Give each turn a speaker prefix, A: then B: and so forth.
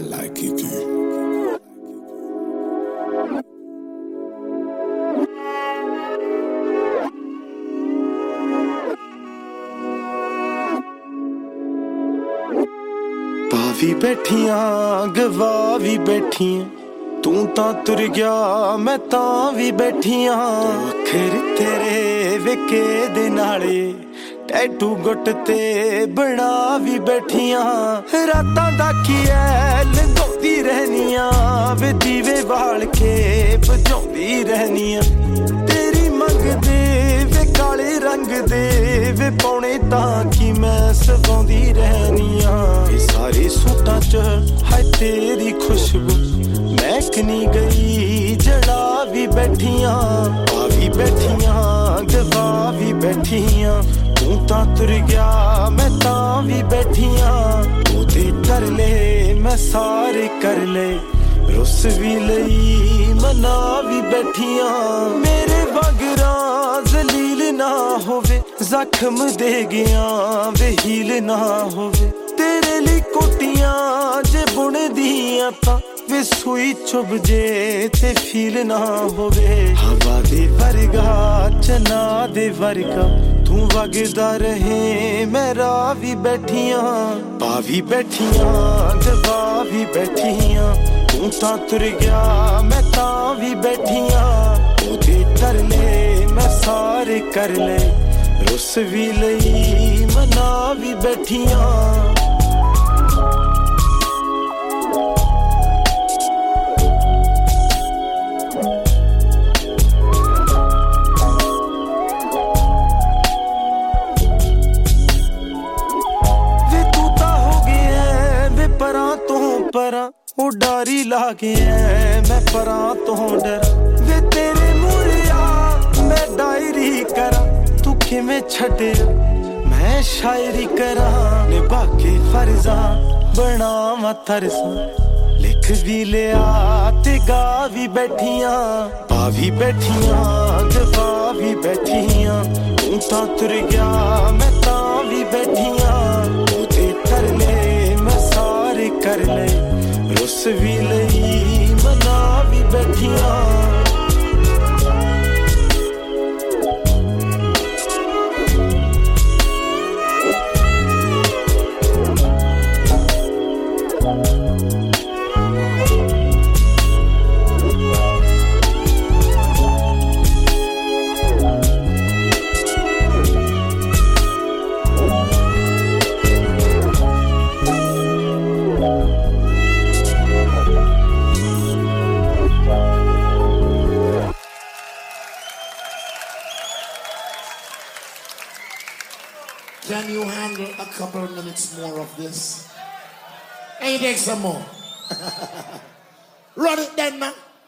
A: like it too.
B: ਵੀ ਬੈਠੀਆਂ ਗਵਾ ਵੀ ਬੈਠੀਆਂ। ਤੂੰ ਤਾਂ ਤੁਰ ਗਿਆ ਮੈਂ ਤਾਂ ਵੀ ਬੈਠੀਆਂ। ਅੱਖਰ ਤੇਰੇ ਵਿਕੇ ਦੇ ਨਾਲੇ। ਟੈਟੂ ਗੁੱਟ ਤੇ ਬਣਾ ਵੀ ਬੈਠੀਆਂ। ਰਾਤਾਂ ਦਾ ਕੀ ਐ ਲੰਘਾਉਂਦੀ ਰਹਿਨੀਆਂ। ਵੇ ਦੀਵੇ ਬਾਲ ਕੇ ਬੁਝਾਉਂਦੀ ਰਹਿਨੀਆਂ। ਤੇਰੀ ਮੰਗਦੇ ਵੇ ਕਾਲੇ ਰੰਗ ਦੇ। ਵੇ ਪੌਣੇ ਤਾਂ ਕਿ ਮੈਂ ਸਵਾਉਂਦੀ ਰਹਿਨੀਆਂ। ਇਹ ਸਾਰੇ ਸੂਟਾਂ 'ਚ ਹੈ ਤੇਰੀ ਖੁਸ਼ਬੂ। ਮਹਿਕਨੀ ਗਈ ਜੜਾ ਵੀ ਬੈਠੀਆਂ। ਆ ਵੀ ਬੈਠੀਆਂ, ਗਵਾ ਵੀ ਬੈਠੀਆਂ। ਤਾਂ ਤੁਰ ਗਿਆ, ਮੈਂ ਤਾਂ ਵੀ ਬੈਠੀਆਂ। ਉਹਦੇ ਕਰ ਲੈ ਮੈਂ ਸਾਰੇ ਕਰ ਲੈ ਰੁੱਸ ਵੀ ਲਈ, ਮਨਾ ਵੀ ਬੈਠੀਆਂ। ਮੇਰੇ ਵਗਰਾਂ ਜ਼ਲੀਲ ਨਾ ਹੋਵੇ, ਜ਼ਖਮ ਦੇ ਗਿਆ ਵੇ ਨਾ ਹੋਵੇ। ਤੇਰੇ ਲਈ ਕੋਟੀਆਂ ਜੇ ਬੁਣਦੀਆਂ ਤਾਂ ਵੇ ਸੂਈ ਚੁਭ ਜੇ ਤੇ ਫੀਲ ਨਾ ਹੋਵੇ। ਹਵਾ ਦੇ ਵਰਗਾ, ਚਨਾ ਦੇ ਵਰਗਾ ਤੂੰ ਵਗਦਾ ਰਹੇ, ਮੈਂ ਰਾਹ ਵੀ ਬੈਠੀਆਂ ਪਾ ਵੀ ਬੈਠੀਆਂ ਗਵਾ ਵੀ ਬੈਠੀਆਂ। ਤੂੰ ਤਾਂ ਤੁਰ ਗਿਆ, ਮੈਂ ਤਾਂ ਵੀ ਬੈਠੀਆਂ। ਉਹਦੇ ਤਰਲੇ ਮੈਂ ਸਾਰੇ ਕਰ ਲੈ ਰੁੱਸ ਵੀ ਲਈ, ਮਨਾ ਵੀ ਬੈਠੀਆਂ। ਪਰਾਂ ਉਹ ਡਾਰੀ ਲਾ ਕੇ ਐ। ਮੈਂ ਪਰਾਂ ਤੋਂ ਡਰ। ਵੇ ਤੇਰੇ ਮੂਰਿਆ, ਮੈਂ ਡਾਇਰੀ ਕਰਾਂ। ਤੂੰ ਕਿਵੇਂ ਛੱਡਿਆ? ਮੈਂ ਸ਼ਾਇਰੀ ਕਰਾਂ। ਨਿਭਾ ਕੇ ਫਰਜ਼ਾਂ, ਬਣਾਵਾਂ ਤਰਸਾਂ। ਲਿਖ ਵੀ ਲਿਆ ਤੇ ਗਾ ਵੀ ਬੈਠੀਆਂ। ਪਾ ਵੀ ਬੈਠੀਆਂ ਗਵਾ ਵੀ ਬੈਠੀਆਂ। ਤੂੰ ਤਾਂ ਤੁਰ ਗਿਆ, ਮੈਂ ਤਾਂ ਵੀ ਬੈਠੀਆਂ। ਉਹਦੇ ਤਰਲੇ ਮੈਂ ਸਾਰੇ ਕਰ ਲੈ
C: Can you handle a couple of minutes more of this? And you take some more. Run it then, man.